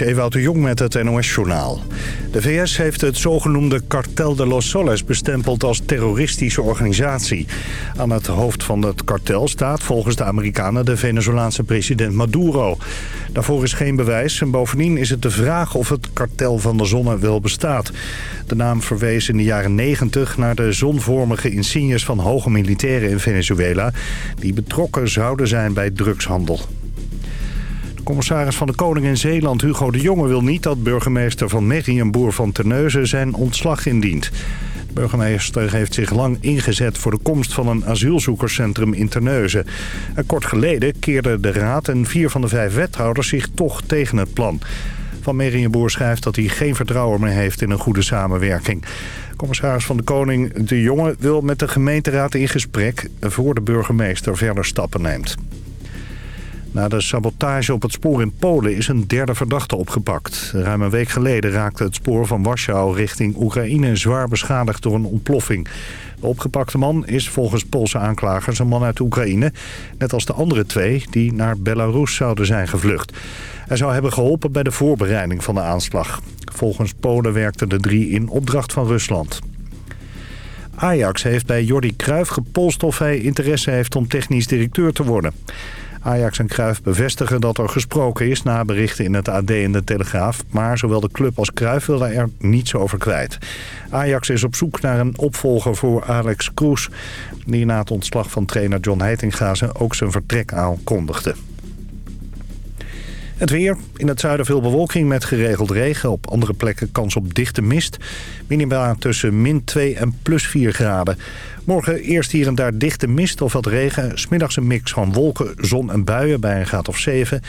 Ewout de Jong met het NOS-journaal. De VS heeft het zogenoemde Cartel de los Soles bestempeld als terroristische organisatie. Aan het hoofd van het kartel staat volgens de Amerikanen de Venezolaanse president Maduro. Daarvoor is geen bewijs en bovendien is het de vraag of het Kartel van de Zonne wel bestaat. De naam verwees in de jaren 90 naar de zonvormige insignes van hoge militairen in Venezuela... die betrokken zouden zijn bij drugshandel. Commissaris van de Koning in Zeeland Hugo de Jonge wil niet dat burgemeester van Boer van Terneuzen zijn ontslag indient. De burgemeester heeft zich lang ingezet voor de komst van een asielzoekerscentrum in Terneuzen. En kort geleden keerden de raad en vier van de vijf wethouders zich toch tegen het plan. Van Boer schrijft dat hij geen vertrouwen meer heeft in een goede samenwerking. Commissaris van de Koning De Jonge wil met de gemeenteraad in gesprek... voor de burgemeester verder stappen neemt. Na de sabotage op het spoor in Polen is een derde verdachte opgepakt. Ruim een week geleden raakte het spoor van Warschau richting Oekraïne zwaar beschadigd door een ontploffing. De opgepakte man is volgens Poolse aanklagers een man uit Oekraïne... net als de andere twee die naar Belarus zouden zijn gevlucht. Hij zou hebben geholpen bij de voorbereiding van de aanslag. Volgens Polen werkten de drie in opdracht van Rusland. Ajax heeft bij Jordi Cruijff gepolst of hij interesse heeft om technisch directeur te worden. Ajax en Cruijff bevestigen dat er gesproken is na berichten in het AD en de Telegraaf. Maar zowel de club als Cruijff willen er niets over kwijt. Ajax is op zoek naar een opvolger voor Alex Kroes. Die na het ontslag van trainer John Heitinga ook zijn vertrek aankondigde. Het weer. In het zuiden veel bewolking met geregeld regen. Op andere plekken kans op dichte mist. Minima tussen min 2 en plus 4 graden. Morgen eerst hier en daar dichte mist of wat regen. Smiddags een mix van wolken, zon en buien bij een graad of 7.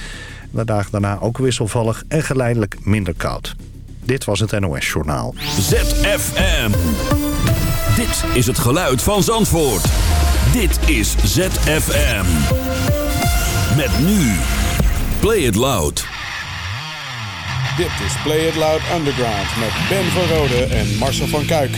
De dagen daarna ook wisselvallig en geleidelijk minder koud. Dit was het NOS Journaal. ZFM. Dit is het geluid van Zandvoort. Dit is ZFM. Met nu... Play It Loud. Dit is Play It Loud Underground met Ben van Rode en Marcel van Kuik.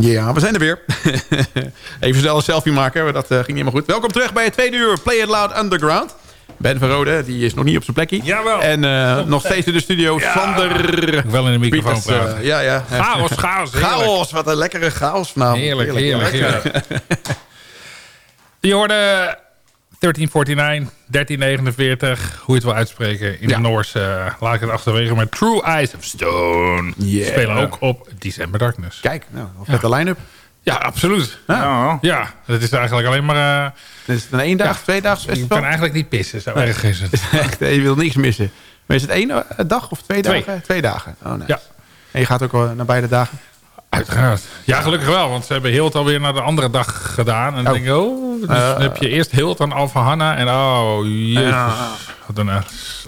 Ja, we zijn er weer. Even snel een selfie maken, dat uh, ging niet helemaal goed. Welkom terug bij het tweede uur Play It Loud Underground. Ben van Rode, die is nog niet op zijn plekje. Jawel. En uh, nog steeds in de studio ja. Sander... Wel in de microfoon Pieters, praten. Uh, ja, ja. Chaos, chaos. Heerlijk. Chaos, wat een lekkere chaos vanavond. Heerlijk, heerlijk, heerlijk. heerlijk. Je hoorde 1349, 1349, hoe je het wil uitspreken. In ja. de Noors uh, laat ik het achterwege met True Eyes of Stone. Yeah. Spelen ook op December Darkness. Kijk, nou, vet de line-up. Ja, absoluut. Ja, ja het is eigenlijk alleen maar... Uh, het is een één dag, ja, twee dagen Je kan eigenlijk niet pissen, zo nee. erg is het. Echt, je wil niks missen. Maar is het één dag of twee, twee. dagen? Twee dagen. Oh, nice. Ja. En je gaat ook naar beide dagen? Uiteraard. Ja, gelukkig wel. Want ze hebben Hilt alweer naar de andere dag gedaan. En dan oh. denk ik, oh, dus uh, dan heb je eerst Hilt aan Alfa Hanna. En oh, jezus. Uh, wat een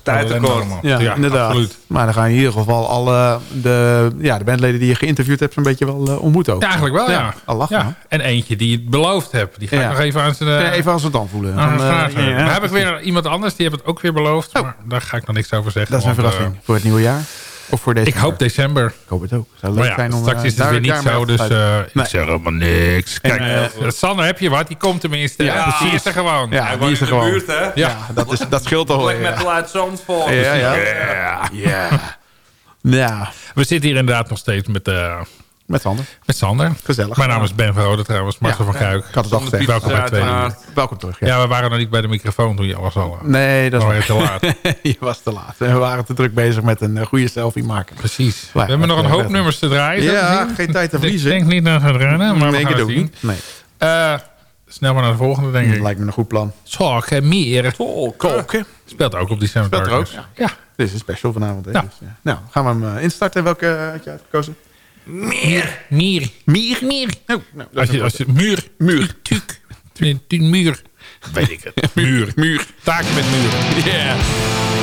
tijd tekort. Ja, ja, inderdaad. Absoluut. Maar dan gaan in ieder geval alle de, ja, de bandleden die je geïnterviewd hebt... een beetje wel uh, ontmoeten ook. Ja, eigenlijk wel, ja. ja. Al lachen, ja. En eentje die het beloofd hebt. Die ga ik nog even aan zijn... Even aan zijn dan voelen. Dan, maar heb ik weer iemand anders, die heeft het ook weer beloofd. Oh. Maar daar ga ik nog niks over zeggen. Dat is een verrassing voor het nieuwe jaar. Of voor Ik hoop december. Ik hoop het ook. Zou leuk ja, zijn om, straks is het weer niet zo, dus uh, nee. ik zeg helemaal niks. Kijk, en, uh, Sander heb je wat, die komt tenminste. Ja, ja precies. er gewoon. Ja, Hij die is er gewoon. Buurt, hè? Ja. ja, dat, is, dat scheelt toch wel. Black metal uit Zandvoort. Ja, ja. Ja. ja. We zitten hier inderdaad nog steeds met... Uh, met Sander. Met Sander. Gezellig. Mijn naam is Ben van Rode trouwens. Marcel van Kuik. Ik had het al gezegd. Welkom bij twee Welkom terug. Ja. we waren nog niet bij de microfoon toen je alles al... Nee, dat was te laat. je was te laat. En we waren te druk bezig met een goede selfie maken. Precies. we hebben nog een hoop nummers te draaien. Ja, geen tijd te verliezen. Ik denk niet naar het rennen, maar we gaan het zien. Niet. Nee. Uh, snel maar naar de volgende, denk ik. Dat lijkt me een goed plan. Zorgen meer. Kolken. Speelt ook op die Speelt er ook. Ja. ja. Dit is een special vanavond. Ja. Dus, ja. Nou, gaan we hem instarten. Welke had je uitgekozen? Meer. Meer. Meer. Meer. Oh, nou, als, je, als je, muur. Muur. Tuk. Muur. Weet ik het. Muur. Muur. Taak met muur. Ja. Yeah.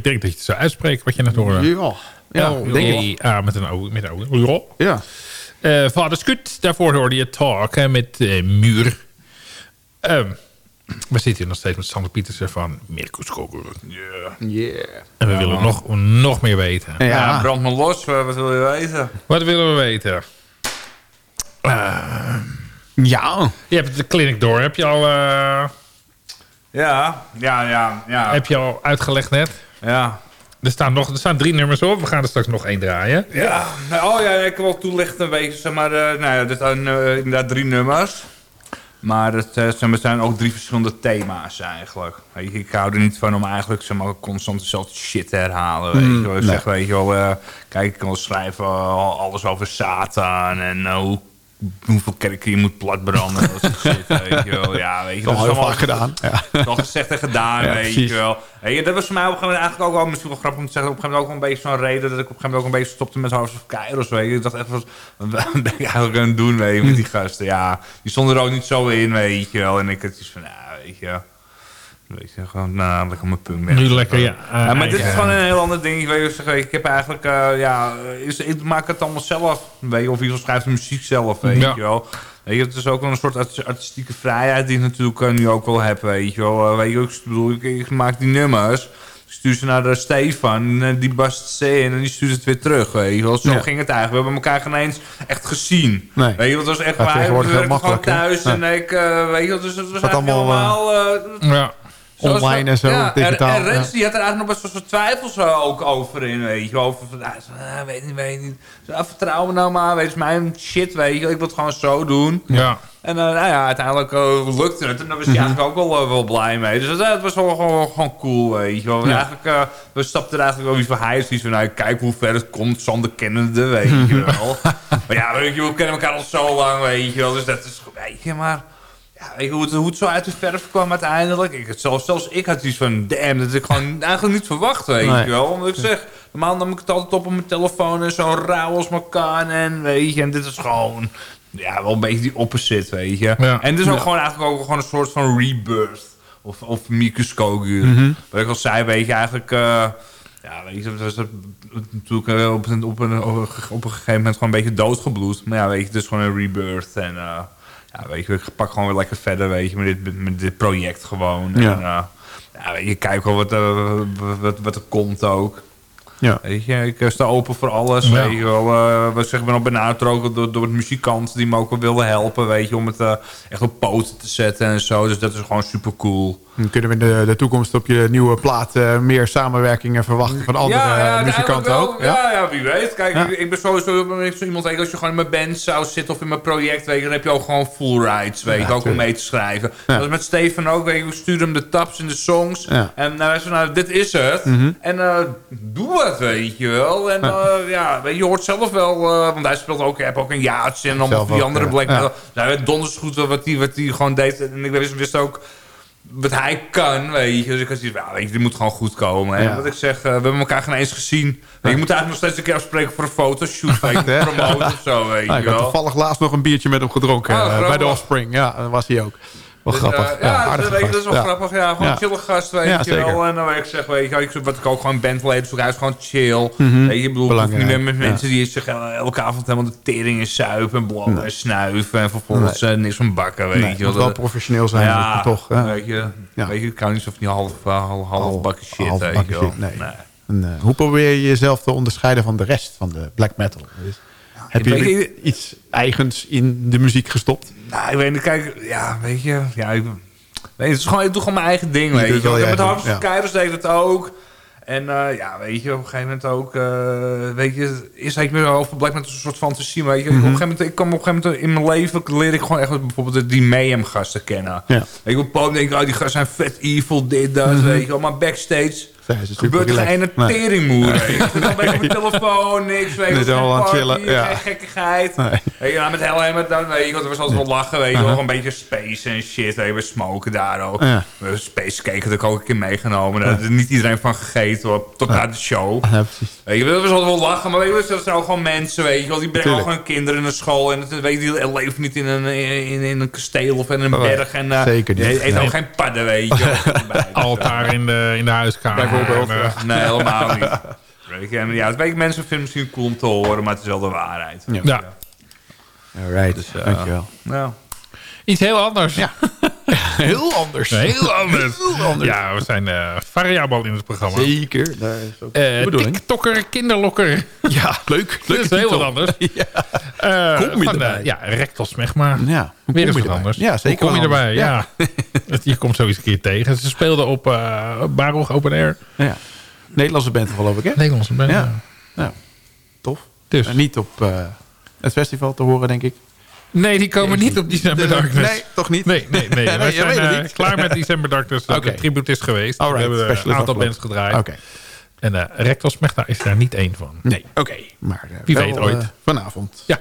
Ik denk dat je het zou uitspreken wat je net hoorde. Ja, ja denk ik. Ja, met een O. Met een O. Ja. Ja. Eh, Vader Skut, daarvoor hoorde je Talk hè, met eh, Muur. Ehm, we zitten hier nog steeds met Sander Pietersen van Mirko Skoger. Yeah. En we willen nog, nog meer weten. Ja, Ja, brand me los. Wat wat wil je weten? Wat willen we weten? ja. Je hebt de clinic door. Heb je al, eh, Ja, ja, ja, ja. heb je al uitgelegd net? Ja. Er staan, nog, er staan drie nummers op. We gaan er straks nog één draaien. Ja, nou, oh ja, ik wil toelichten een beetje, zeg maar, eh, nou ja, dit zijn eh, inderdaad drie nummers. Maar het zeg maar, zijn ook drie verschillende thema's eigenlijk. Ik hou er niet van om eigenlijk zeg maar, constant dezelfde shit te herhalen. Weet je wel. Ik zeg, weet je wel, kijk, ik kan wel schrijven alles over Satan en hoe, hoeveel kerken je moet platbranden. Dat soort shit, weet je wel. Ja, weet je, dat is allemaal- gedaan. Ja. al gezegd en gedaan, Ja, weet precies. je wel. Je, dat was voor mij op een gegeven moment eigenlijk ook wel misschien wel grappig om te zeggen. Op een gegeven moment ook wel een beetje zo'n reden dat ik op een gegeven moment ook een beetje stopte met House of Kairos, weet je. Ik dacht echt, wat, wat ben ik eigenlijk aan het doen, weet je, met die gasten. Ja, die stonden er ook niet zo in, weet je wel. En ik had iets van, ja, weet je. Weet je, gewoon, nou, lekker mijn punt. Nu lekker, ja. Ja, maar dit is gewoon een heel ander ding. Ik, weet, ik heb eigenlijk, eh, ja, is, ik maak het allemaal zelf. Weet je, of iemand schrijft de muziek zelf, weet Ja. je wel. Weet je, het is ook wel een soort art- artistieke vrijheid die ik natuurlijk eh, nu ook wel heb, weet je wel. Eh, weet je, ik bedoel, ik, ik maak die nummers. Ik stuur ze naar de Stefan, en die bast ze in en die stuurt het weer terug, weet je wel. Zo Ja. ging het eigenlijk. We hebben elkaar geen eens echt gezien. Nee. Weet je, het was echt waar. We tegenwoordig heel werkten gewoon thuis Ja. en ik, weet je dus het was allemaal, allemaal... eh, Ja. Online en zo, ja, digitaal, En, en Rens ja. die had er eigenlijk nog best wel twijfels ook over in, weet je wel. Over, van, ah, ah, weet niet, weet niet. Ah, vertrouw me nou maar, weet je, mijn shit, weet je. Ik wil het gewoon zo doen. Ja. En eh, nou ja, uiteindelijk eh, lukte het. En daar was Mhm. hij eigenlijk ook wel, eh, wel blij mee. Dus dat, was wel gewoon, gewoon cool, weet je wel. Ja. Eigenlijk, we stapten er eigenlijk wel iets van hij is iets van, nou, kijk hoe ver het komt, Sander kennende, weet je wel. maar ja, weet je, we kennen elkaar al zo lang, weet je wel. Dus dat is, weet je, maar... Ja, weet je, hoe, het, hoe het zo uit de verf kwam uiteindelijk. Ik, zelfs, zelfs ik had iets van, damn, dat ik gewoon eigenlijk niet verwacht, weet Nee. je wel. Omdat ik zeg, normaal nam ik het altijd op op mijn telefoon en zo rauw als maar kan. En weet je, en dit is gewoon, ja, wel een beetje die opposite, weet je. Ja. En het is ook gewoon eigenlijk ook gewoon een soort van rebirth. Of, of Mikus Kogur. Mhm. Wat ik al zei, weet je, eigenlijk... eh, ja, weet je, dat was natuurlijk eh, op een, op, een, op een gegeven moment gewoon een beetje doodgebloed. Maar ja, weet je, het is gewoon een rebirth. En eh, ja, weet je, ik pak gewoon weer lekker verder, weet je, met dit, met dit project gewoon. Ja. En, eh, ja, weet je, kijk wel wat, eh, wat, wat er komt ook. Ja. Weet je, ik eh, sta open voor alles. Ja. Weet je wel, eh, we zeggen, ben ook benaderd ook door, door het muzikant die me ook wel willen helpen, weet je, om het eh, echt op poten te zetten en zo. Dus dat is gewoon super cool. Dan kunnen we in de, de toekomst op je nieuwe plaat eh, meer samenwerkingen verwachten van andere eh, muzikanten ook. Ja? ja, wie weet. Kijk, ik, ik ben sowieso ik zo iemand, je, als je gewoon in mijn band zou zitten of in mijn project, weet je, dan heb je ook gewoon full rights, weet je, ook om mee te schrijven. Dat is met Steven ook, weet je, we sturen hem de taps en de songs. Mhm. En nou, hij zei, nou, dit is het. En eh, doe wat, weet je wel. En ja, je, hoort zelf wel, eh, want hij speelt ook, heeft ook een jaartje en Zelf die andere black metal. Nou, donders goed wat hij wat die gewoon deed. En ik wist, wist ook wat hij kan, weet je. Dus ik had zoiets van, ja, weet je, dit moet gewoon goed komen. En Ja. wat ik zeg, eh, we hebben elkaar geen eens gezien. Je moet eigenlijk nog steeds een keer afspreken voor een fotoshoot. Weet je, promoten of zo, weet Nou, je ik had toevallig laatst nog een biertje met hem gedronken Oh, eh, bij de Offspring. Ja, dat was hij ook. Wel Dus, grappig. eh, ja, dat, weet je, dat is wel. Ja. grappig. Ja, gewoon Ja. chille gast, weet Ja, je wel. En dan weet ik zeg, weet je, ik, wat ik ook gewoon bandleden zoek. Hij is gewoon chill. Weet je, ik bedoel, niet meer met mensen die zich el- elke avond helemaal de tering in zuipen en blauwen en snuiven. En vervolgens eh, niks van bakken, weet Nee, je moet wel. professioneel zijn. ja, toch. weet je, Ja. weet je, ik hou niet zo van die half, half, half bakken shit, half bakken shit, nee. En, eh, hoe probeer je jezelf te onderscheiden van de rest van de black metal? Dus, heb je- iets eigens in de muziek gestopt? Nou, ik weet niet, kijk, ja, weet je, ja, ik, weet het is gewoon, ik doe gewoon mijn eigen ding, weet je. wel. je Met Hans Keijers deed het ook. En eh, ja, weet je, op een gegeven moment ook, eh, weet je, is ik me over met een soort fantasie, weet je. Mhm. Op een gegeven moment, ik kom op een gegeven moment in mijn leven, leer ik gewoon echt bijvoorbeeld die Mayhem gasten kennen. Ja. Mhm. Weet je, op het podium denk ik, oh, die gasten zijn vet evil, dit, dat, weet je wel. Maar backstage Super gebeurt er geen teringmoer, je. Ik een beetje op mijn telefoon, niks, weet je. Net geen al aan het chillen, ja. Geen gekkigheid. Nee. Weet je, nou, met Hellhammer dan, weet je, want er was altijd wel lachen, weet je, wel, een beetje space en shit, weet je, we smoken daar ook. Ja. We space cake had ik ook een keer meegenomen, daar had er niet iedereen van gegeten, hoor, tot na de show. Ja, precies. Weet je, dat was altijd wel lachen, maar weet je, dat zijn ook gewoon mensen, weet je wel, die brengen ook gewoon kinderen naar school en het, weet je, die leven niet in een, in, in een kasteel of in een Oh, berg en eh, zeker niet. die eten Nee. ook geen padden, weet je. Altaar in de, in de huiskamer. Bijvoorbeeld. nee. Helemaal niet. Weet je, en ja, het weet mensen vinden het misschien cool om te horen, maar het is wel de waarheid. Ja. Ja. Alright, Dus, eh, dankjewel. Nou, Iets heel anders. Ja. Heel anders. Heel anders. Heel anders. Ja, we zijn eh, variabel in het programma. Zeker. Dat is ook bedoeling. TikTokker, kinderlokker. Ja, leuk. Dat is heel wat anders. Ja. Eh, Kom je van, erbij? ja, Rectal Smegma. Ja, Weer eens je wat erbij? anders. Ja, zeker Hoe kom je erbij? Ja. Je komt zo eens een keer tegen. Ze speelden op uh, Baruch Open Air. Ja. Nederlandse band geloof ik, hè? Nederlandse band. Ja. Ja. Tof. Dus. En niet op het festival te horen, denk ik. Nee, die komen niet op December Darkness. Nee, toch niet? Nee, nee, nee. We zijn eh, klaar met December Darkness. Dat Oké. de tribute is geweest. We hebben special een aantal bands gedraaid. Oké. En uh, Rectal Smegma is daar niet één van. Nee, oké. Maar eh, Wie weet ooit. eh, vanavond. Ja.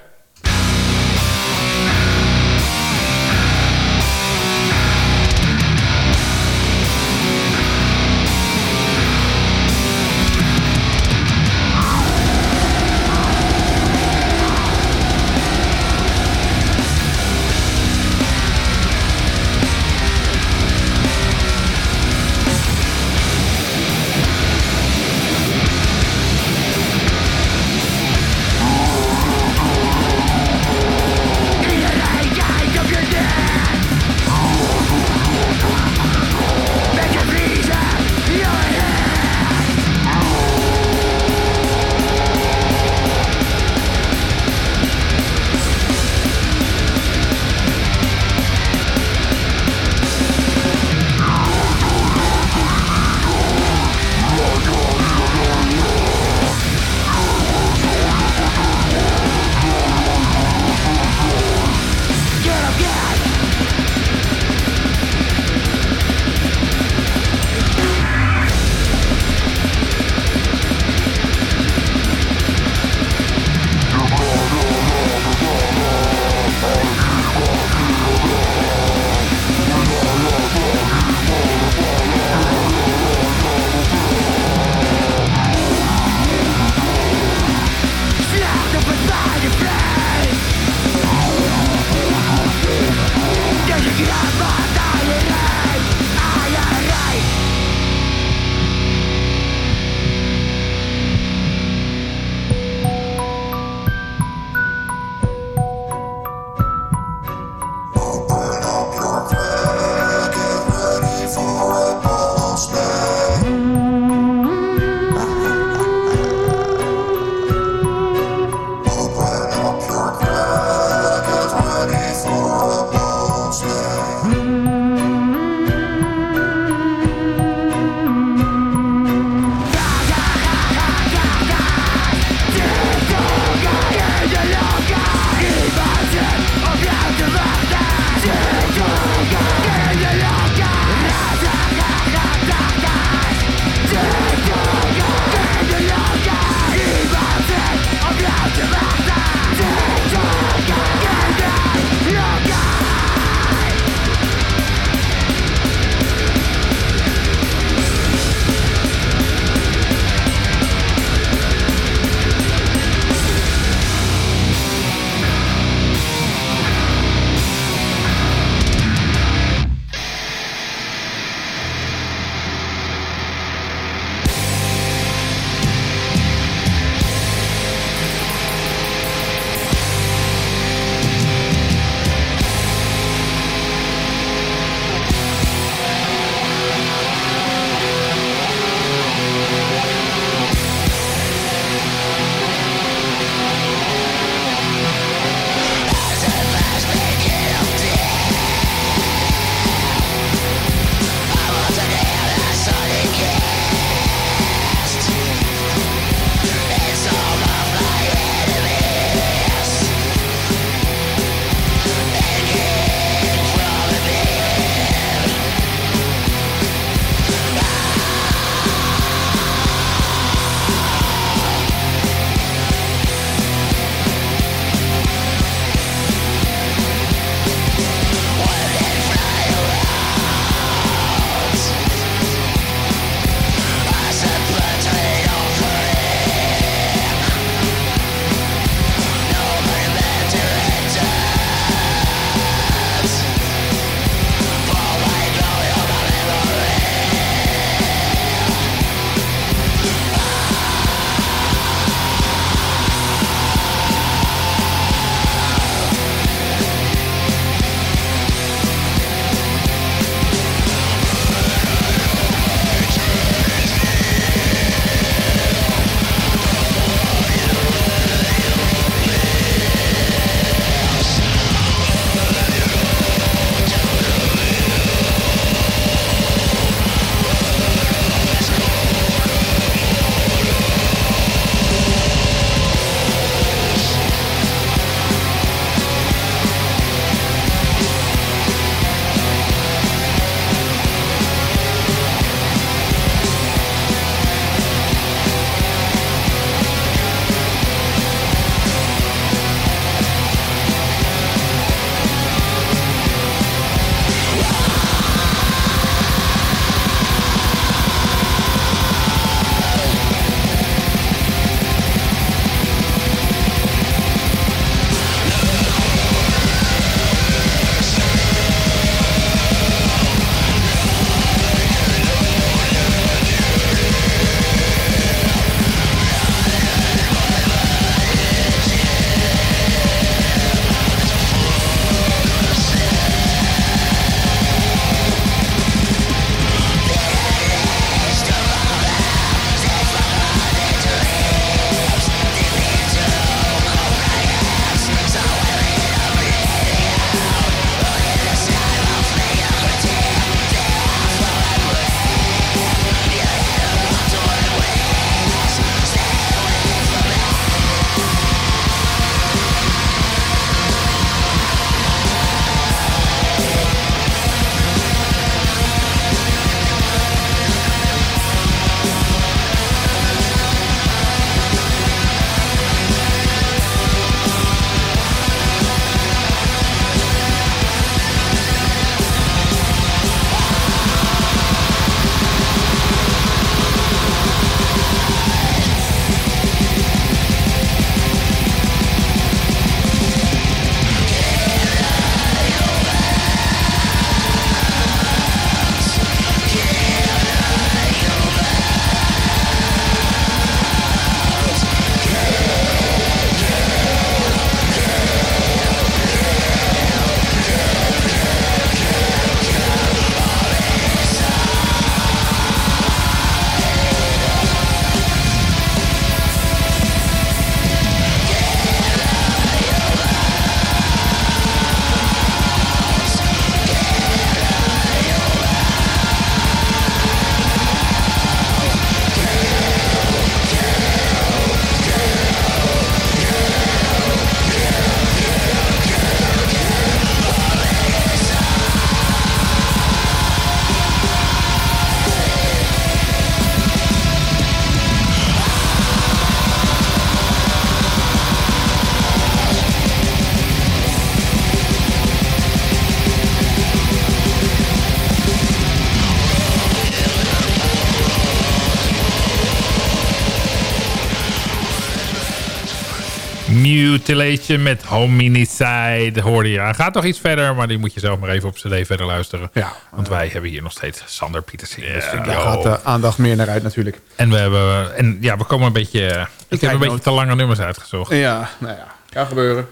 Mutilation met Hominicide hoorde je. Hij gaat nog iets verder, maar die moet je zelf maar even op cd verder luisteren. Ja. Want wij hebben hier nog steeds Sander Pietersen. de studio. Daar gaat de aandacht meer naar uit natuurlijk. En we hebben, en ja, we komen een beetje, ik heb een beetje te lange nummers uitgezocht. Ja, nou ja. Kan gebeuren.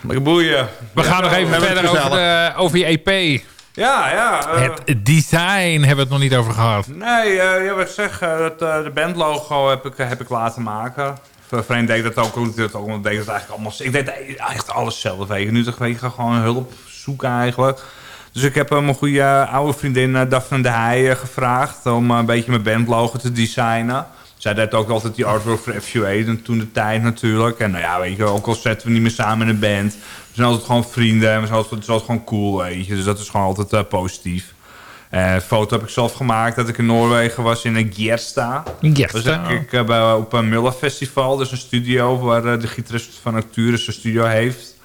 Lekker boeien. We gaan nog even verder over, de, over je EP. Ja, ja. eh, Het design hebben we het nog niet over gehad. Nee, eh, ja, wat ik zeg, eh, dat, eh, de bandlogo heb ik, heb ik laten maken. Vreemd deed dat ook, ik deed dat ik eigenlijk allemaal. Ik deed echt alles zelf. Weet je. Nu weet je, ga gewoon hulp zoeken eigenlijk. Dus ik heb eh, mijn goede eh, oude vriendin eh, Daphne de Heij gevraagd om een beetje mijn bandlogo te designen. Zij deed ook altijd die artwork voor FUA en toen de tijd natuurlijk. En nou ja, weet je, ook al zetten we niet meer samen in een band. We zijn altijd gewoon vrienden en het is altijd gewoon cool, weet je. Dus dat is gewoon altijd positief. Eh, een foto heb ik zelf gemaakt dat ik in Noorwegen was in een Gjersta. Gjersta. Dus ik eh, bij, op een Muller Festival, dus een studio waar eh, de gitarist van Acturus een studio heeft.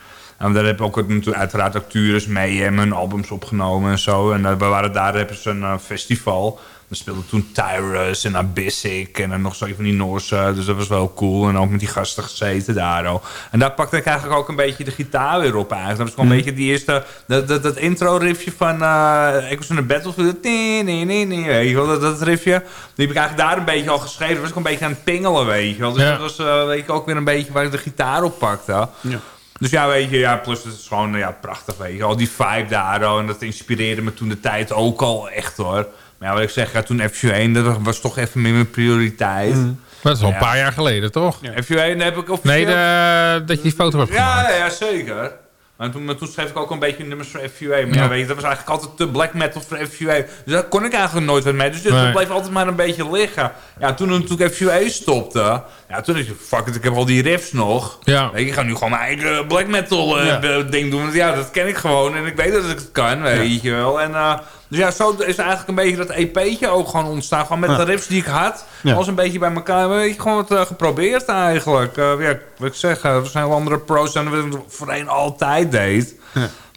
En daar heb ik ook uiteraard Acturus mee en mijn albums opgenomen en zo. En eh, we waren daar, hebben ze een eh, festival. We speelden toen Tyrus en Abyssic en dan nog zo van die Noorse. Dus dat was wel cool. En ook met die gasten gezeten daar. al. En daar pakte ik eigenlijk ook een beetje de gitaar weer op eigenlijk. Dat was gewoon een beetje die eerste, dat, dat, dat intro riffje van uh, ik was in de Battlefield. Nee, nee, nee, nee, weet je wel, dat, dat riffje. Die heb ik eigenlijk daar een beetje al geschreven. was ik een beetje aan het pingelen, weet je wel. Dus Ja. dat was eh, weet ook weer een beetje waar ik de gitaar op pakte. Ja. Dus ja, weet je, ja, plus het is gewoon ja, prachtig, weet je. Al die vibe daar, oh, en dat inspireerde me toen de tijd ook al echt, hoor. Maar ja, wat ik zeg, ja, toen FU1, dat was toch even meer mijn prioriteit. Dat is al een paar jaar geleden, toch? FU1 heb ik officieel... Nee, de, dat je die foto hebt Ja, gemaakt. ja, ja, zeker. Maar toen, maar toen schreef ik ook een beetje nummers voor FUA. Maar ja. weet je, dat was eigenlijk altijd te black metal voor FUA. Dus daar kon ik eigenlijk nooit wat mee. Dus dit Nee. bleef altijd maar een beetje liggen. Ja, toen, toen ik FUA stopte... Ja, toen ik, fuck it, ik heb al die riffs nog. Ja. Weet ik ga nu gewoon mijn eigen black metal eh, Ja. ding doen. Want ja, dat ken ik gewoon. En ik weet dat ik het kan, weet je wel. En... eh, dus ja, zo is eigenlijk een beetje dat EP'tje ook gewoon ontstaan. Gewoon met Ja. de riffs die ik had. Ja. Alles een beetje bij elkaar. Weet je, gewoon wat eh, geprobeerd eigenlijk. Ja, wat ik zeg, eh, er zijn wel andere pro's dan wat ik voorheen altijd deed.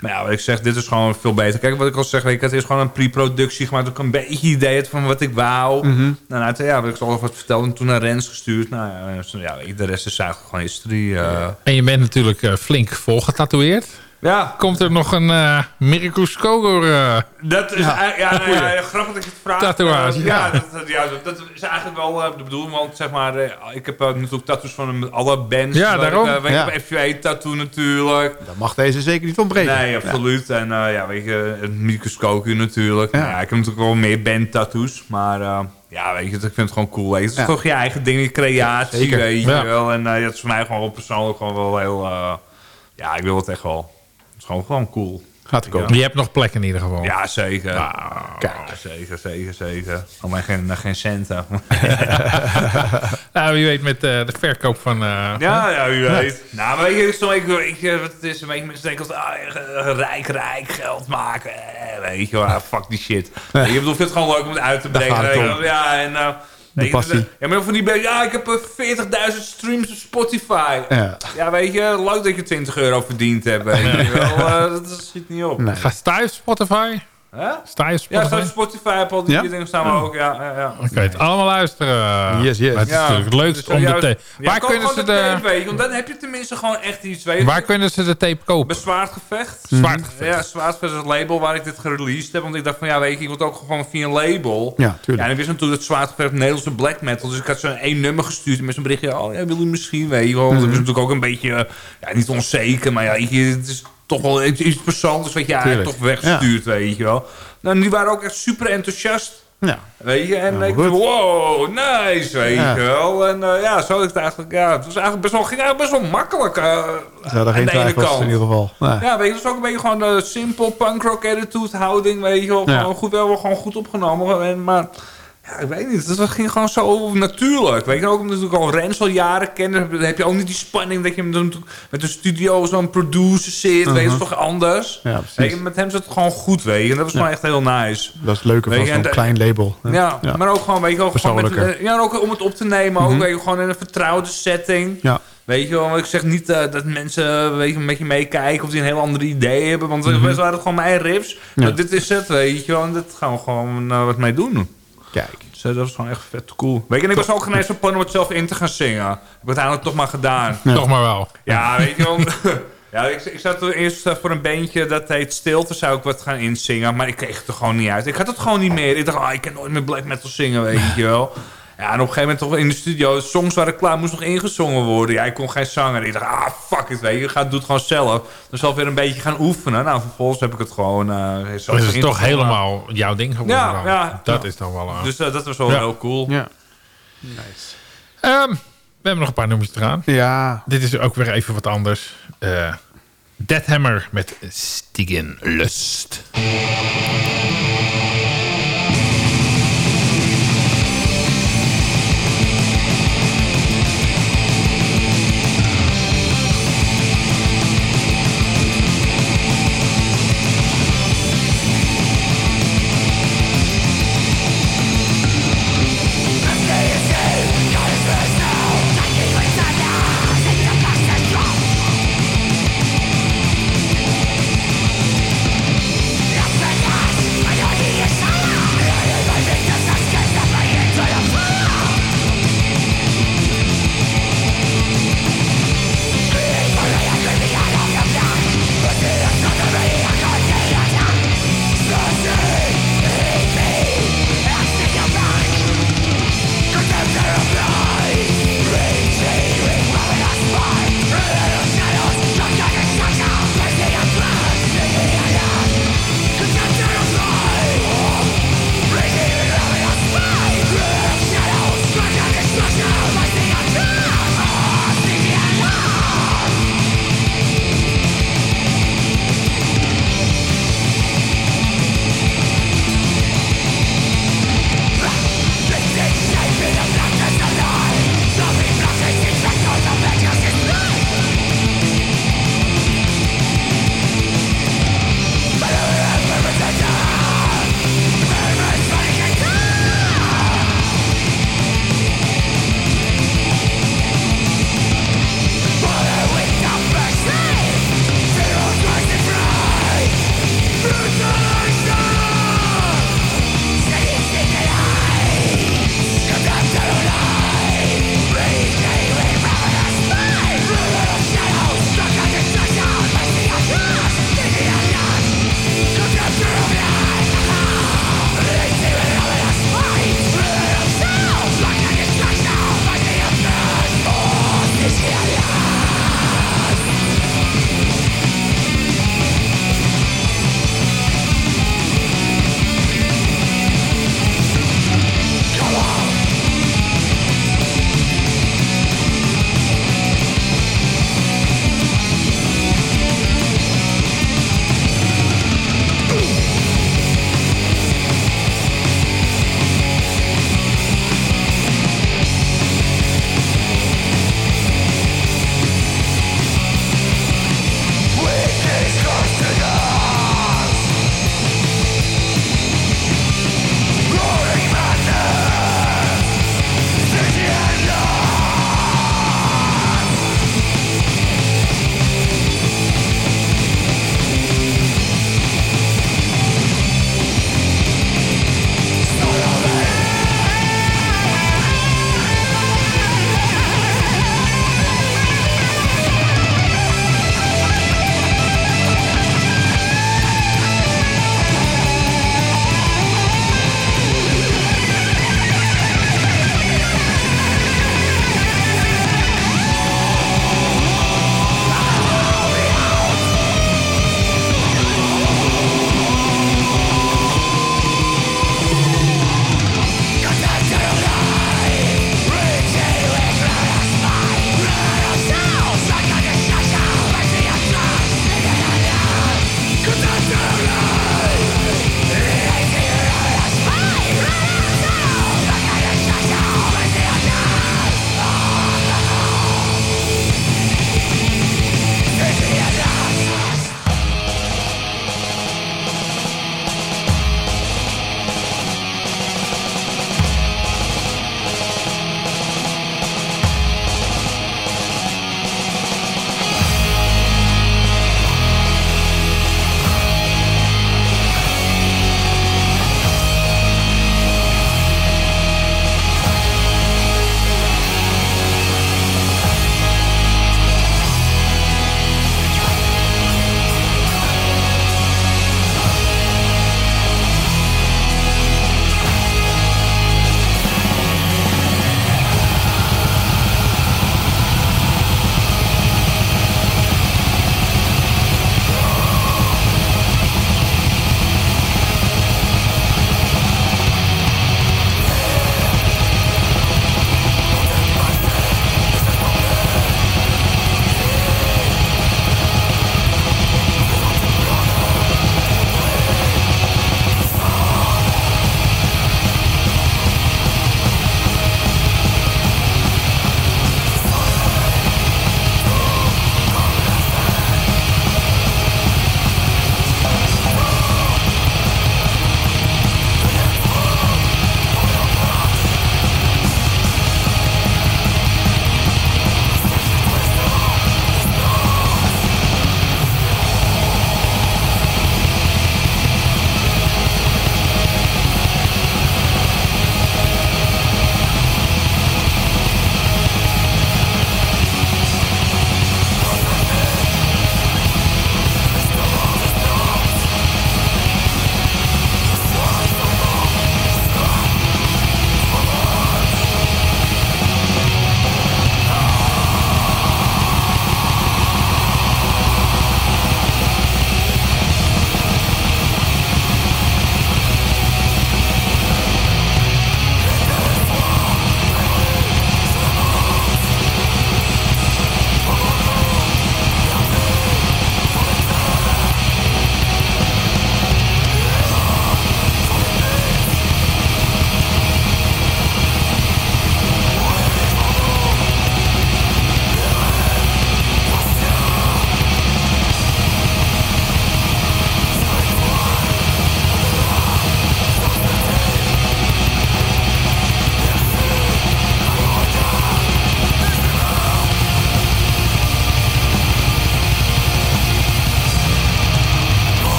Maar ja, wat ik zeg, dit is gewoon veel beter. Kijk, wat ik al zeg, je, het is gewoon een pre-productie gemaakt. Dat ik een beetje idee had van wat ik wou. Mhm. En uit, ja, wat ik al wat vertelde en toen naar Rens gestuurd. Nou ja, de rest is eigenlijk gewoon history. eh. En je bent natuurlijk eh, flink volgetatoeëerd. Ja, Komt er nog een uh, Miracle Skoger... eh, Dat is ja. Ja, nou ja, ja, grappig dat je het vraagt. Tatoeage, Eh, ja. ja, dat, dat- ja dat, dat is eigenlijk wel eh, de bedoeling. Want zeg maar, eh, ik heb eh, natuurlijk tattoos van alle bands. Ja, Waar daarom. Ik, eh, Ja. je, FUA tattoo natuurlijk. Dan mag deze zeker niet ontbreken. Nee, absoluut. En eh, ja, weet je, het microscoopje natuurlijk. Ja. Ja. ik heb natuurlijk wel meer band tattoos. Maar eh, ja, weet je, ik vind het gewoon cool. Weet je. Het is Ja. toch je eigen ding, je creatie, Zeker. weet je Ja. wel. En eh, dat is voor mij gewoon persoonlijk gewoon wel heel... eh, ja, ik wil het echt wel. Het is gewoon, gewoon cool. Gaat komen. Je hebt nog plek in ieder geval. Ja, zeker. kijk. Ja, zeker, zeker, zeker. Al maar geen, geen centen. Nou, wie weet met eh, de verkoop van... eh, ja, ja, u weet. Nou, maar weet je, zo, ik, ik, eh, het is een beetje mensen denken als ah, eh, rijk, rijk, geld maken. eh, Weet je wel, ah, fuck die shit. Je bedoelt, vind het gewoon leuk om het uit te brengen. wel. Ja, en... eh, je, passie. Ja, maar van die ja, ik heb eh, 40.000 streams op Spotify. Ja. Ja, weet je, leuk dat je 20 euro verdiend hebt. Weet je wel. Eh, dat schiet niet op. Nee. Ga op Spotify? Sta je op Ja, Spotify? staat op Spotify, op al die Ja? dingen staan we ook. Ja, ja, ja. Weet het allemaal luisteren. Yes, yes. Maar het is natuurlijk het leukst Dus om de tape... Ja, Waar kunnen ze de... tape, weet je, want dan heb je tenminste gewoon echt iets. Weet je. Waar kunnen ze de tape kopen? Bij Zwaardgevecht. Zwaardgevecht. Ja, Zwaardgevecht is het label waar ik dit gereleased heb. Want ik dacht van, ja, weet je, ik wil het ook gewoon via een label. Ja, tuurlijk. Ja, en ik wist natuurlijk dat Zwaardgevecht Nederlandse black metal. Dus ik had zo'n één nummer gestuurd met zo'n berichtje. Oh, ja, wil je misschien, weet je wel. Want Dat is natuurlijk ook een beetje, eh, ja, niet onzeker. Maar ja, je, het is toch wel iets persoonlijks wat je eigenlijk Tuurlijk. toch wegstuurt, weet je wel. Nou, die waren ook echt super enthousiast. Ja. Weet je, en Nou, ik dacht, wow, nice, weet Ja. je wel. En eh, ja, zo is het eigenlijk, ja, het was eigenlijk best wel, ging eigenlijk best wel makkelijk. eh Ze hadden aan geen de ene kant. in ieder geval. Nee. Ja, weet je, dat is ook een beetje gewoon de simpel punk rock attitude houding, weet je wel. Ja. Gewoon goed, wel gewoon goed opgenomen. En, maar ja, ik weet niet, dat ging gewoon zo natuurlijk. Weet je, ook omdat ik al Rens al jaren ken, dan heb- je ook niet die spanning dat je met een studio zo'n producer zit, weet je, dat is toch anders. Ja, precies. Weet je, met hem zit het gewoon goed, weet je. En dat was gewoon echt heel nice. Dat is het leuke Weet van zo'n klein label. Ja, maar ook gewoon, weet je wel, gewoon met, ja, en ook om het op te nemen, ook, weet je, gewoon in een vertrouwde setting. Ja. Weet je wel, want ik zeg niet eh, dat mensen weet je, een beetje meekijken of die een heel ander idee hebben. Want we waren gewoon mijn riffs. Ja. Maar dit is het, weet je wel. En dit gaan we gewoon eh, wat mee doen. Kijk. dat was gewoon echt vet cool. Weet je, en ik was ook geen eens van plan om het zelf in te gaan zingen. Ik heb het uiteindelijk toch maar gedaan. Toch maar wel. Ja, weet je wel. Ja, ik, ik zat er eerst eh, voor een beentje dat heet Stilte, zou ik wat gaan inzingen. Maar ik kreeg het er gewoon niet uit. Ik had het gewoon niet meer. Ik dacht, ah, ik kan nooit meer black metal zingen, weet je wel. Ja, en op een gegeven moment toch in de studio, de songs waren klaar, moest nog ingezongen worden. Ja, ik kon geen zanger. Ik dacht, ah, fuck it, weet je, ga, doe het gewoon zelf. Dus zelf weer een beetje gaan oefenen. Nou, vervolgens heb ik het gewoon... Uh, dus het is toch helemaal jouw ding geworden ja, Ja, dat is dan wel... Uh... Dus uh, dat was wel heel cool. Ja. Nice. Um, we hebben nog een paar nummers te gaan. Ja. Dit is ook weer even wat anders. Uh, Deathhammer met Stigen Lust.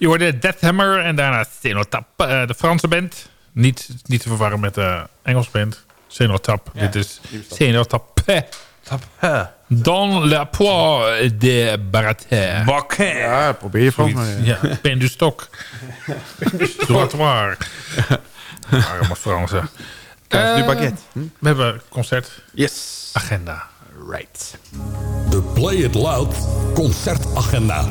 Je hoorde Death Hammer en daarna Cenotap, uh, de Franse band. Niet, niet te verwarren met de Engelse band. Cenotap. Dit is Cenotap. Dans la poire de Barater. Bakker. Ja, probeer je van. Ja, Pen du Stok. Trottoir. Arme Fransen. Kaas du baguette. Hm? We hebben concert. Yes. Agenda. Right. De Play It Loud concertagenda.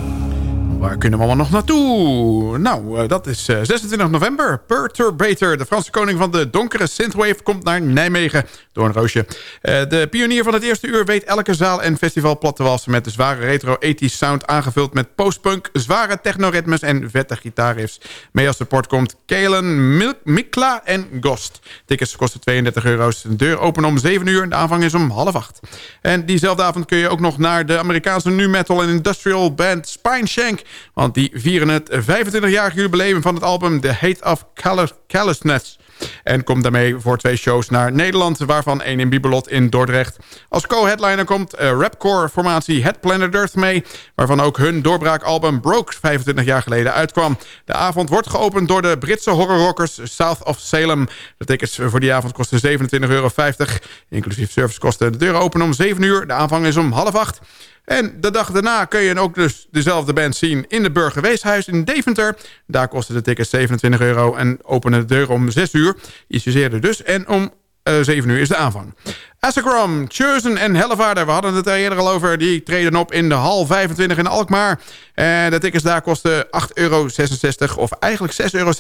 Waar kunnen we allemaal nog naartoe? Nou, uh, dat is uh, 26 november. Perturbator, de Franse koning van de donkere synthwave... komt naar Nijmegen door een roosje. Uh, de pionier van het eerste uur weet elke zaal en festival plat te walsen... met de zware retro 80 sound aangevuld met postpunk... zware technoritmes en vette gitaarriffs. Mee als support komt Kalen, Mikla en Ghost. Tickets kosten 32 euro's. De deur open om 7 uur. De aanvang is om half 8. En diezelfde avond kun je ook nog naar de Amerikaanse nu metal en industrial band Spineshank... Want die vieren het 25-jarig jubileum van het album The Hate of Callousness. En komt daarmee voor twee shows naar Nederland... waarvan één in Bibelot in Dordrecht. Als co-headliner komt uh, rapcore-formatie Head Planet Earth mee... waarvan ook hun doorbraakalbum Broke 25 jaar geleden uitkwam. De avond wordt geopend door de Britse horrorrockers South of Salem. De tickets voor die avond kosten 27,50 euro. Inclusief servicekosten. De deuren openen om 7 uur. De aanvang is om half 8. En de dag daarna kun je ook dus dezelfde band zien in de Burgerweeshuis in Deventer. Daar kosten de tickets 27 euro en openen de deuren om 6 uur. Iets eerder dus. En om uh, 7 uur is de aanvang. Asacrom, Chosen en Hellevaarder. We hadden het er eerder al over. Die treden op in de hal 25 in Alkmaar. En de tickets daar kosten 8,66 euro. Of eigenlijk 6,66 euro.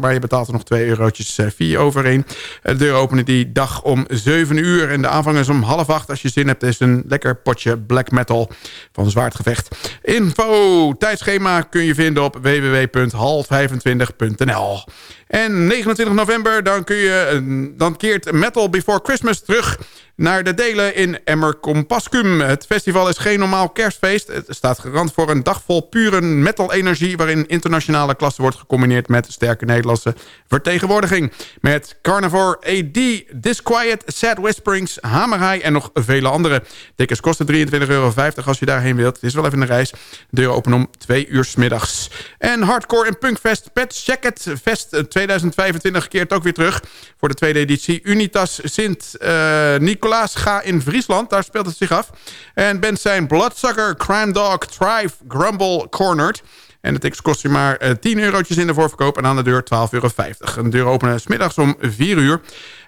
Maar je betaalt er nog 2 eurotjes fee overheen. De deur openen die dag om 7 uur. En de aanvang is om half 8. Als je zin hebt is een lekker potje black metal van zwaardgevecht. Info, tijdschema kun je vinden op www.hal25.nl. En 29 november dan, kun je, dan keert Metal Before Christmas terug naar de delen in Emmer Compascum. Het festival is geen normaal kerstfeest. Het staat garant voor een dag vol pure metal-energie... waarin internationale klasse wordt gecombineerd met sterke Nederlandse vertegenwoordiging. Met Carnivore AD, Disquiet, Sad Whisperings, Hammerhai en nog vele andere. Tickets kosten 23,50 euro als je daarheen wilt. Het is wel even een reis. De deur open om twee uur s middags. En Hardcore en Punkfest Pet Jacket Fest 2025 keert ook weer terug... voor de tweede editie. Unitas Sint uh, Nicolaas Ga in Friesland. Daar speelt het zich af. En bent zijn Bloodsucker, Crime Dog, Thrive, Grumble, Cornered. En de tickets kost je maar 10 eh, eurotjes in de voorverkoop en aan de deur 12,50 euro. Een deur openen smiddags om 4 uur.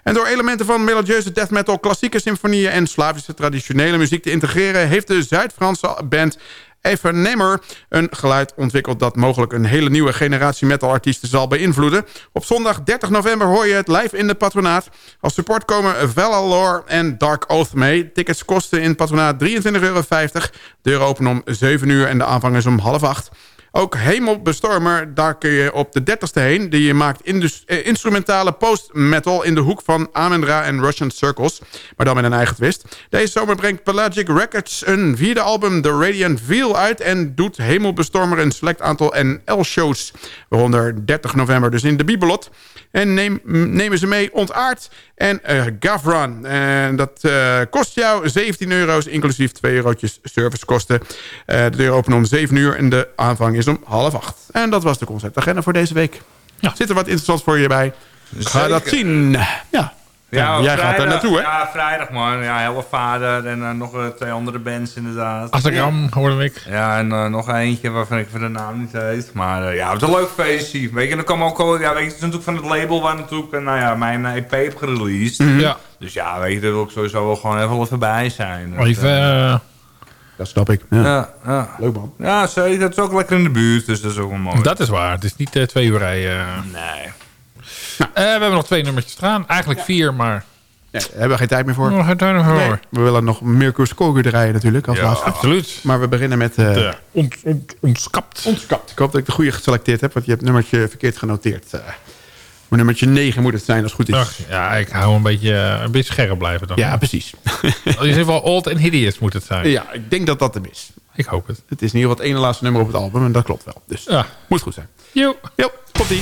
En door elementen van melodieuze death metal, klassieke symfonieën en Slavische traditionele muziek te integreren... heeft de Zuid-Franse band Even Nemer een geluid ontwikkeld dat mogelijk een hele nieuwe generatie metalartiesten zal beïnvloeden. Op zondag 30 november hoor je het live in de patronaat. Als support komen Valalor en Dark Oath mee. Tickets kosten in patronaat 23,50 euro. Deur open om 7 uur en de aanvang is om half 8. Ook Hemelbestormer, daar kun je op de 30ste heen. Die maakt eh, instrumentale post-metal in de hoek van Amendra en Russian Circles. Maar dan met een eigen twist. Deze zomer brengt Pelagic Records een vierde album, The Radiant Veil, uit. En doet Hemelbestormer een select aantal NL-shows. Waaronder 30 november dus in de Bibelot. En neem, nemen ze mee Ontaard en uh, Gavran. En dat uh, kost jou 17 euro's, inclusief 2 eurotjes servicekosten. Uh, de deur openen om 7 uur en de aanvang is om half 8. En dat was de conceptagenda voor deze week. Ja. Zit er wat interessants voor je bij? Ga dat zien. Ja. Ja, jij gaat daar naartoe, hè? Ja, vrijdag, man. Ja, hele vader en uh, nog uh, twee andere bands, inderdaad. Astagram, hoorde ik. Ja, en uh, nog eentje waarvan ik voor de naam niet weet. Maar ja, het is een leuk feestje. Weet je, dan kwam ook al... Ja, weet je, het is natuurlijk van het label waar natuurlijk, nou ja, mijn EP heb gereleased. Mm -hmm. Ja. Dus ja, weet je, daar wil ik sowieso wel gewoon even even bij zijn. Even... Dat snap ik. Ja. Ja, ja. Leuk man. Ja, zeker. Het is ook lekker in de buurt, dus dat is ook wel mooi. Dat is waar. Het is niet twee uur rijden. Nee. Nou, we hebben nog twee nummertjes staan. Eigenlijk ja. vier, maar... Nee, daar hebben we geen tijd meer voor. Nog geen tijd meer voor. Nee. We willen nog Mirko Skogu draaien natuurlijk. Als ja, laatste. absoluut. Maar we beginnen met... Uh, de ont, ont, ontskapt. Ontskapt. Ik hoop dat ik de goede geselecteerd heb. Want je hebt het nummertje verkeerd genoteerd. Uh, maar nummertje 9 moet het zijn als het goed is. Ach, ja, ik hou een beetje, een beetje scherp blijven dan. Ja, precies. in ieder geval Old and Hideous moet het zijn. Ja, ik denk dat dat hem is. Ik hoop het. Het is in ieder geval het ene laatste nummer op het album. En dat klopt wel. Dus ja. moet goed zijn. Jo. Jo, komt-ie.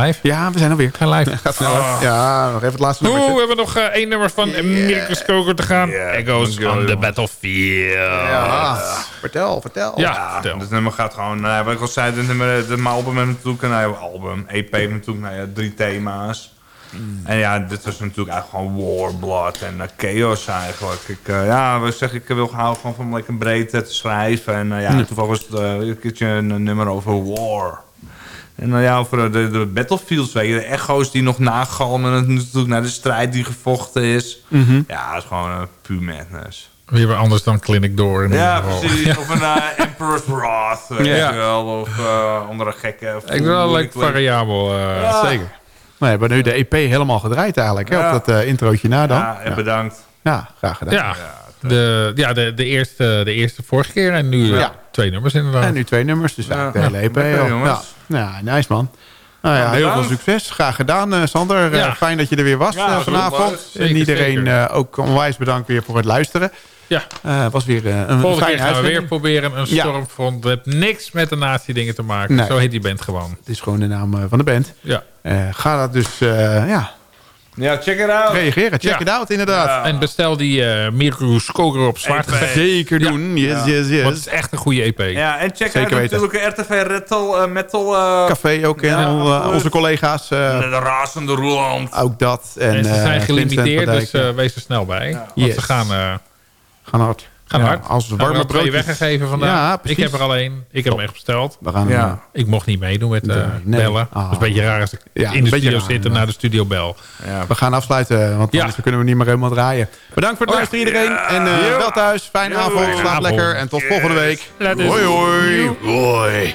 Live? Ja, we zijn alweer. Gaan live. Gaat snel. Ja, nog even het laatste Oeh, we hebben nog eh, één nummer van Mirkus Koker te gaan. Echoes go, on the battlefield. Ja, vertel, vertel. Ja, Ja, vertel. het nummer gaat gewoon, nou wat ik al zei, het nummer, het mijn album heeft natuurlijk, nou ja, album, EP heeft natuurlijk, nou ja, drie thema's. En ja, dit was natuurlijk eigenlijk gewoon war, blood en eh, chaos eigenlijk. Ik, eh, ja, we zeggen, ik wil houden van, van lekker breed te schrijven. En eh, ja, toevallig was het eh, een keertje een, een nummer over war. En nou ja, over de, de battlefields, weet je, de echo's die nog nagalmen. En natuurlijk naar de strijd die gevochten is. Ja, het is gewoon uh, puur madness. Weer anders dan Clinic Door. in Ja, precies. Of een eh, Emperor's Wrath, weet Ja. je wel. Of uh, andere gekke... Ik vind het wel leuk variabel. eh, Ja. Zeker. We hebben nu de EP helemaal gedraaid eigenlijk. Hè, op dat eh, introotje na dan. Ja, en bedankt. Ja, graag gedaan. Ja, de, ja de, de, eerste, de eerste vorige keer en nu eh, Ja. twee nummers inderdaad. En nu twee nummers, dus eigenlijk de hele EP. Ja. ja, nice man. Nou ja, heel veel succes. Graag gedaan, eh, Sander. Eh, Ja. fijn dat je er weer was Ja, vanavond. Zeker, en iedereen eh, ook onwijs bedankt weer voor het luisteren. ja, Eh, Het was weer een volgende keer gaan we weer proberen een Ja. stormfront. Het heeft niks met de nazi dingen te maken. Nee. Zo heet die band gewoon. Het is gewoon de naam van de band. Ja. Eh, ga dat dus eh, ja, Ja, check it out. reageren. Check Ja. it out, inderdaad. Ja. En bestel die eh Mirko Skoger op zwart. EP. Zeker doen. Yes, yes, yes. Want het is echt een goede EP. Ja, en check Zeker out weten. natuurlijk RTV Metal. eh, metal eh, Café ook. en al, eh, onze collega's. eh, de razende Roland. ook dat. En, En ze eh, zijn gelimiteerd, dus eh, wees er snel bij. Want Yes. ze gaan, eh gaan hard. Gaan Ja, hard. Als warme broodjes. weggegeven vandaag. Ja, ik heb er al één. Ik heb hem echt besteld. We gaan Ja. Ik mocht niet meedoen met eh, Nee, bellen. Ah. Dat is een beetje raar als ik Ja, in de studio raar, zit en naar de studio bel. Ja. We gaan afsluiten, want Ja. anders kunnen we niet meer helemaal draaien. Bedankt voor het Oh, luisteren iedereen. En eh, Ja. wel thuis. Fijne avond. Slaap lekker. En tot volgende week. Hoi hoi. Hoi.